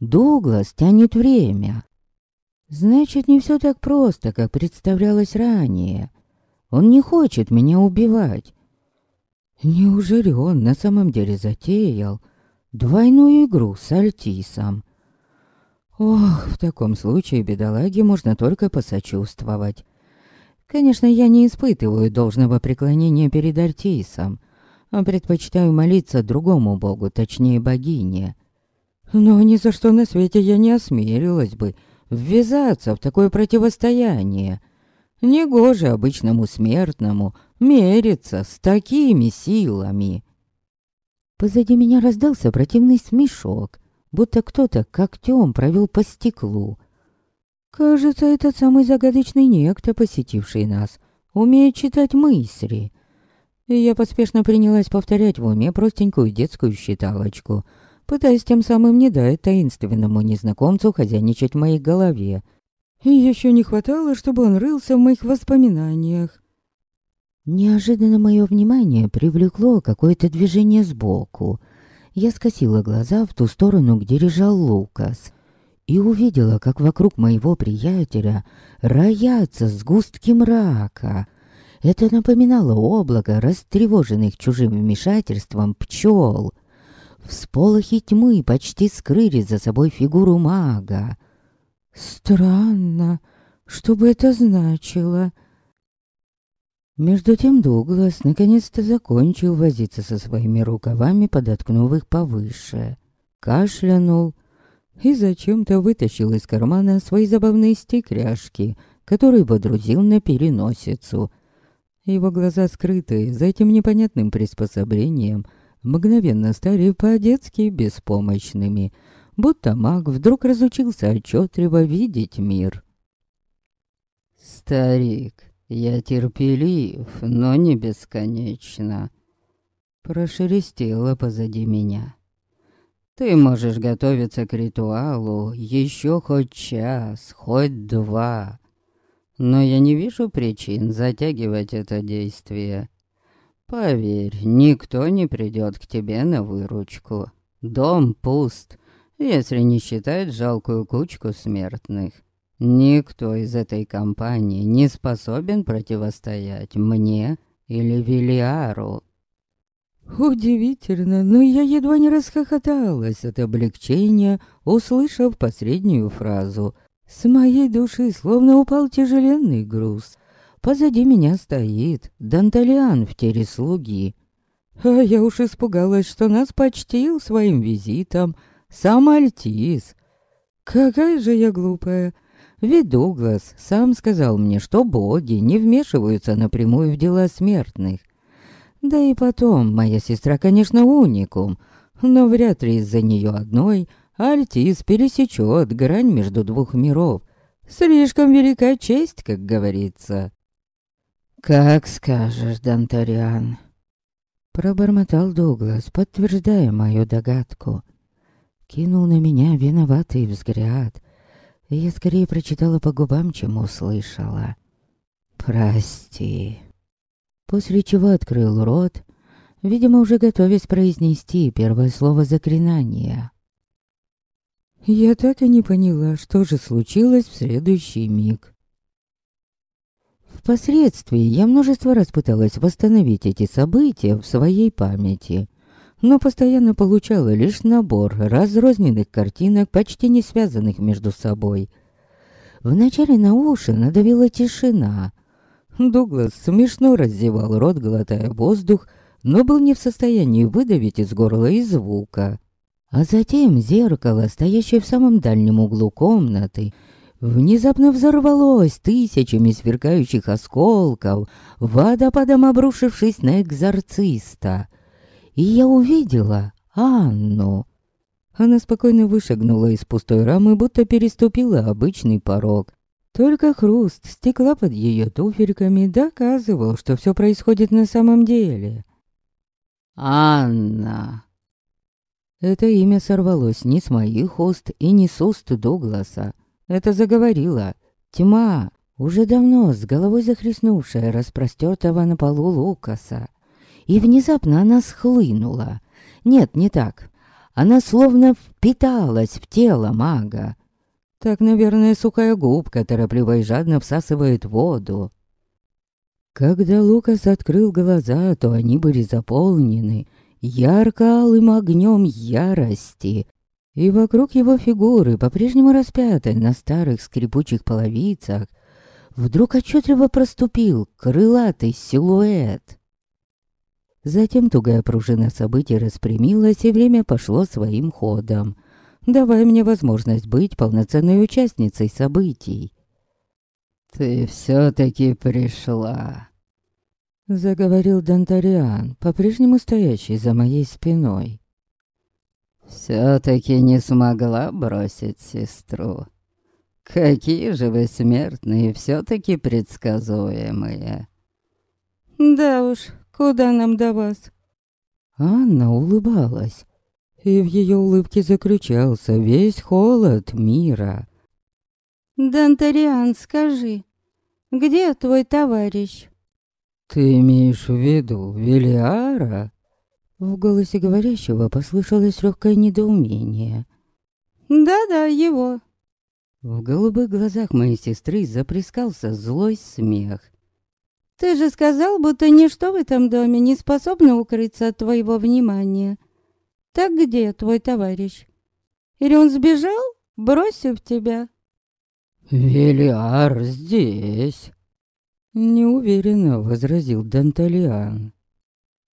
Дуглас тянет время. Значит, не все так просто, как представлялось ранее. Он не хочет меня убивать. Неужели он на самом деле затеял двойную игру с Альтисом? Ох, в таком случае бедолаге можно только посочувствовать. Конечно, я не испытываю должного преклонения перед Альтисом, а предпочитаю молиться другому богу, точнее богине. Но ни за что на свете я не осмелилась бы ввязаться в такое противостояние. Негоже обычному смертному мериться с такими силами. Позади меня раздался противный смешок, будто кто-то когтем провел по стеклу. Кажется, этот самый загадочный некто, посетивший нас, умеет читать мысли. И я поспешно принялась повторять в уме простенькую детскую считалочку, пытаясь тем самым не дать таинственному незнакомцу хозяйничать в моей голове — и еще не хватало, чтобы он рылся в моих воспоминаниях. Неожиданно мое внимание привлекло какое-то движение сбоку. Я скосила глаза в ту сторону, где лежал Лукас, и увидела, как вокруг моего приятеля роятся сгустки мрака. Это напоминало облако растревоженных чужим вмешательством пчел. Всполохи тьмы почти скрыли за собой фигуру мага. Странно, что бы это значило? Между тем Дуглас наконец-то закончил возиться со своими рукавами, подоткнув их повыше. Кашлянул и зачем-то вытащил из кармана свои забавные стекляшки, которые водрузил на переносицу. Его глаза, скрытые за этим непонятным приспособлением, мгновенно стали по-детски беспомощными — будто маг вдруг разучился отчетливо видеть мир. «Старик, я терпелив, но не бесконечно», — прошелестело позади меня. «Ты можешь готовиться к ритуалу еще хоть час, хоть два, но я не вижу причин затягивать это действие. Поверь, никто не придет к тебе на выручку. Дом пуст, если не считать жалкую кучку смертных. Никто из этой компании не способен противостоять мне или Велиару. Удивительно, но я едва не расхохоталась от облегчения, услышав последнюю фразу. С моей души словно упал тяжеленный груз. Позади меня стоит Данталиан в теле слуги. А я уж испугалась, что нас почтил своим визитом — сам Альтис. Какая же я глупая. Ведь Дуглас сам сказал мне, что боги не вмешиваются напрямую в дела смертных. Да и потом, моя сестра, конечно, уникум, но вряд ли из-за нее одной Альтис пересечет грань между двух миров. Слишком велика честь, как говорится. «Как скажешь, Дантариан», — пробормотал Дуглас, подтверждая мою догадку кинул на меня виноватый взгляд. Я скорее прочитала по губам, чем услышала. «Прости». После чего открыл рот, видимо, уже готовясь произнести первое слово заклинания. Я так и не поняла, что же случилось в следующий миг. Впоследствии я множество раз пыталась восстановить эти события в своей памяти, но постоянно получала лишь набор разрозненных картинок, почти не связанных между собой. Вначале на уши надавила тишина. Дуглас смешно раздевал рот, глотая воздух, но был не в состоянии выдавить из горла и звука. А затем зеркало, стоящее в самом дальнем углу комнаты, внезапно взорвалось тысячами сверкающих осколков, водопадом обрушившись на экзорциста и я увидела Анну. Она спокойно вышагнула из пустой рамы, будто переступила обычный порог. Только хруст стекла под ее туфельками доказывал, что все происходит на самом деле. «Анна!» Это имя сорвалось не с моих уст и не с уст Дугласа. Это заговорила тьма, уже давно с головой захлестнувшая распростертого на полу Лукаса. И внезапно она схлынула. Нет, не так. Она словно впиталась в тело мага. Так, наверное, сухая губка торопливо и жадно всасывает воду. Когда Лукас открыл глаза, то они были заполнены ярко-алым огнем ярости, и вокруг его фигуры, по-прежнему распятой на старых скрипучих половицах, вдруг отчетливо проступил крылатый силуэт. Затем тугая пружина событий распрямилась, и время пошло своим ходом, давая мне возможность быть полноценной участницей событий. «Ты все-таки пришла», — заговорил Дантариан, по-прежнему стоящий за моей спиной. «Все-таки не смогла бросить сестру. Какие же вы смертные, все-таки предсказуемые». «Да уж, куда нам до вас?» Анна улыбалась, и в ее улыбке заключался весь холод мира. «Дантариан, скажи, где твой товарищ?» «Ты имеешь в виду Велиара?» В голосе говорящего послышалось легкое недоумение. «Да-да, его». В голубых глазах моей сестры запрескался злой смех. «Ты же сказал, будто ничто в этом доме не способно укрыться от твоего внимания. Так где твой товарищ? Или он сбежал, бросив тебя?» «Велиар здесь», — неуверенно возразил Данталиан.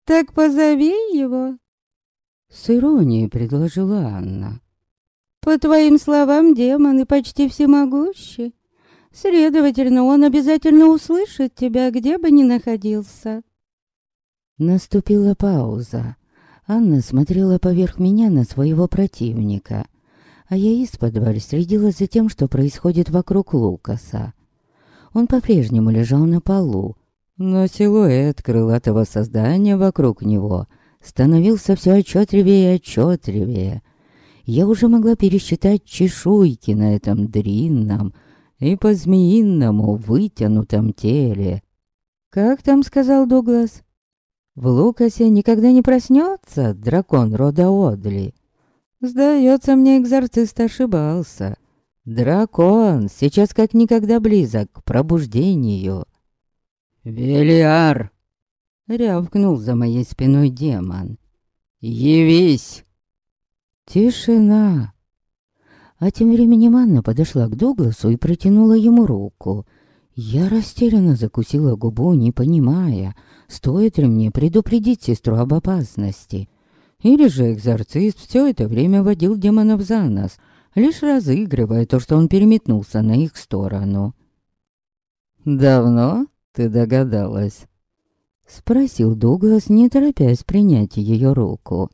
«Так позови его», — с иронией предложила Анна. «По твоим словам, демоны почти всемогущи. Следовательно, он обязательно услышит тебя, где бы ни находился». Наступила пауза. Анна смотрела поверх меня на своего противника а я из-под следила за тем, что происходит вокруг Лукаса. Он по-прежнему лежал на полу, но силуэт крылатого создания вокруг него становился все отчетливее и отчетливее. Я уже могла пересчитать чешуйки на этом длинном и по-змеиному вытянутом теле. «Как там?» — сказал Дуглас. «В Лукасе никогда не проснется дракон рода Одли». Сдается мне, экзорцист ошибался. Дракон сейчас как никогда близок к пробуждению. «Велиар!» — рявкнул за моей спиной демон. «Явись!» Тишина. А тем временем Анна подошла к Дугласу и протянула ему руку. Я растерянно закусила губу, не понимая, стоит ли мне предупредить сестру об опасности. Или же экзорцист все это время водил демонов за нос, лишь разыгрывая то, что он переметнулся на их сторону. «Давно ты догадалась?» Спросил Дуглас, не торопясь принять ее руку.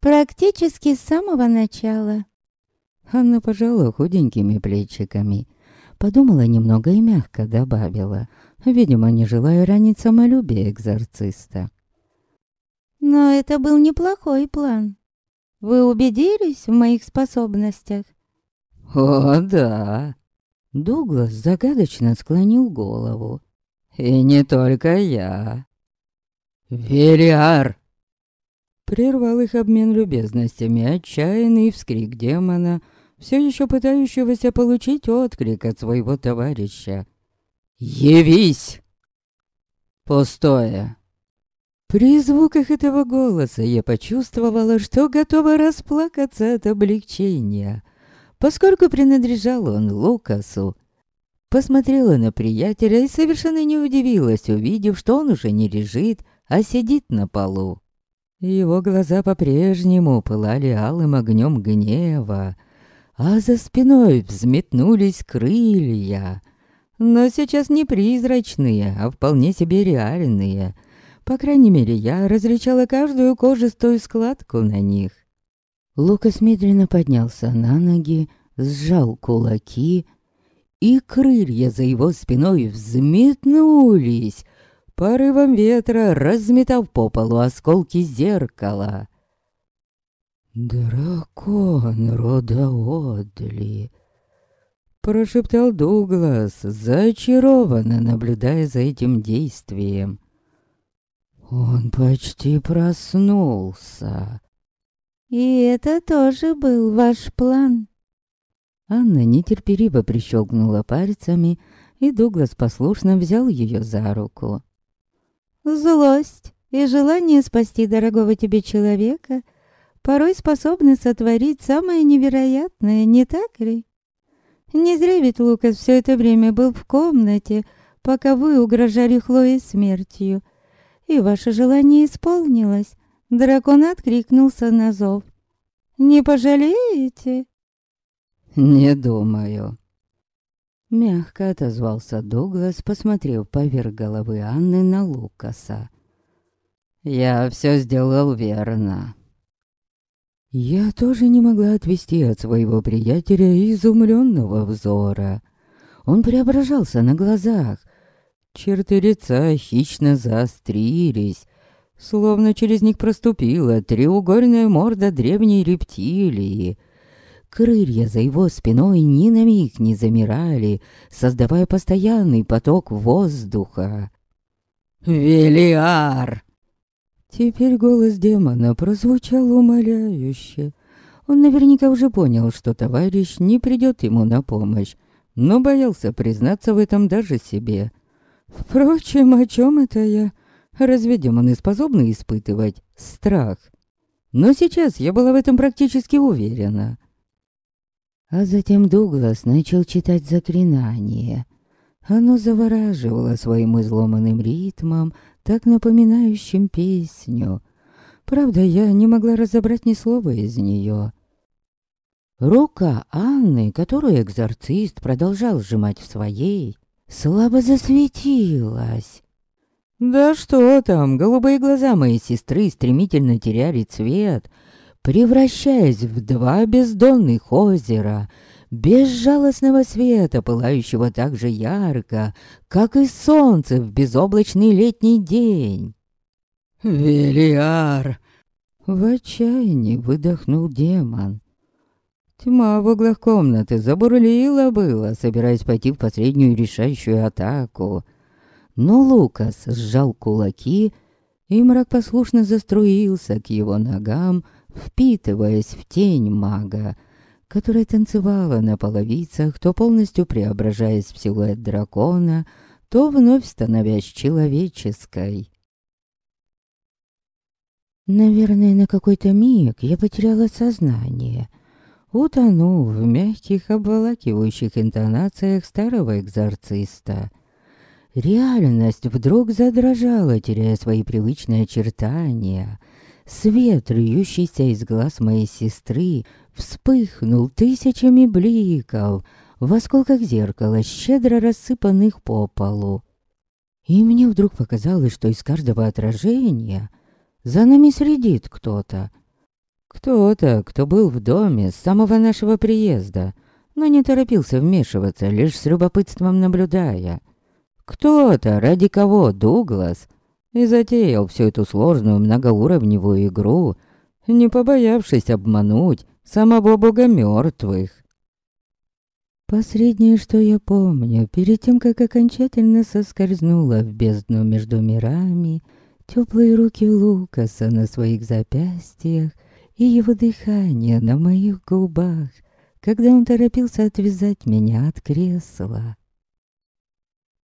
«Практически с самого начала». Анна пожала худенькими плечиками. Подумала немного и мягко добавила, видимо, не желая ранить самолюбие экзорциста. Но это был неплохой план. Вы убедились в моих способностях? О, да. Дуглас загадочно склонил голову. И не только я. Велиар! Прервал их обмен любезностями отчаянный вскрик демона, все еще пытающегося получить отклик от своего товарища. «Явись!» Пустое. При звуках этого голоса я почувствовала, что готова расплакаться от облегчения, поскольку принадлежал он Лукасу. Посмотрела на приятеля и совершенно не удивилась, увидев, что он уже не лежит, а сидит на полу. Его глаза по-прежнему пылали алым огнем гнева, а за спиной взметнулись крылья. Но сейчас не призрачные, а вполне себе реальные — по крайней мере, я различала каждую кожистую складку на них. Лукас медленно поднялся на ноги, сжал кулаки, и крылья за его спиной взметнулись, порывом ветра разметав по полу осколки зеркала. «Дракон рода Одли», — прошептал Дуглас, зачарованно наблюдая за этим действием. Он почти проснулся. И это тоже был ваш план? Анна нетерпеливо прищелкнула пальцами, и Дуглас послушно взял ее за руку. «Злость и желание спасти дорогого тебе человека порой способны сотворить самое невероятное, не так ли? Не зря ведь Лукас все это время был в комнате, пока вы угрожали Хлое смертью, и ваше желание исполнилось. Дракон откликнулся на зов. Не пожалеете?» «Не думаю». Мягко отозвался Дуглас, посмотрев поверх головы Анны на Лукаса. «Я все сделал верно». Я тоже не могла отвести от своего приятеля изумленного взора. Он преображался на глазах. Черты лица хищно заострились, словно через них проступила треугольная морда древней рептилии. Крылья за его спиной ни на миг не замирали, создавая постоянный поток воздуха. «Велиар!» Теперь голос демона прозвучал умоляюще. Он наверняка уже понял, что товарищ не придет ему на помощь, но боялся признаться в этом даже себе. Впрочем, о чем это я? Разве демоны способны испытывать страх? Но сейчас я была в этом практически уверена. А затем Дуглас начал читать заклинание. Оно завораживало своим изломанным ритмом, так напоминающим песню. Правда, я не могла разобрать ни слова из нее. Рука Анны, которую экзорцист продолжал сжимать в своей, слабо засветилась. Да что там, голубые глаза моей сестры стремительно теряли цвет, превращаясь в два бездонных озера, безжалостного света, пылающего так же ярко, как и солнце в безоблачный летний день. «Велиар!» В отчаянии выдохнул демон. Тьма в углах комнаты забурлила было, собираясь пойти в последнюю решающую атаку. Но Лукас сжал кулаки, и мрак послушно заструился к его ногам, впитываясь в тень мага, которая танцевала на половицах, то полностью преображаясь в силуэт дракона, то вновь становясь человеческой. Наверное, на какой-то миг я потеряла сознание, утонув в мягких обволакивающих интонациях старого экзорциста. Реальность вдруг задрожала, теряя свои привычные очертания. Свет, льющийся из глаз моей сестры, вспыхнул тысячами бликов в осколках зеркала, щедро рассыпанных по полу. И мне вдруг показалось, что из каждого отражения за нами следит кто-то. Кто-то, кто был в доме с самого нашего приезда, но не торопился вмешиваться, лишь с любопытством наблюдая. Кто-то, ради кого Дуглас и затеял всю эту сложную многоуровневую игру, не побоявшись обмануть самого бога мертвых. Последнее, что я помню, перед тем, как окончательно соскользнула в бездну между мирами, теплые руки Лукаса на своих запястьях и его дыхание на моих губах, когда он торопился отвязать меня от кресла.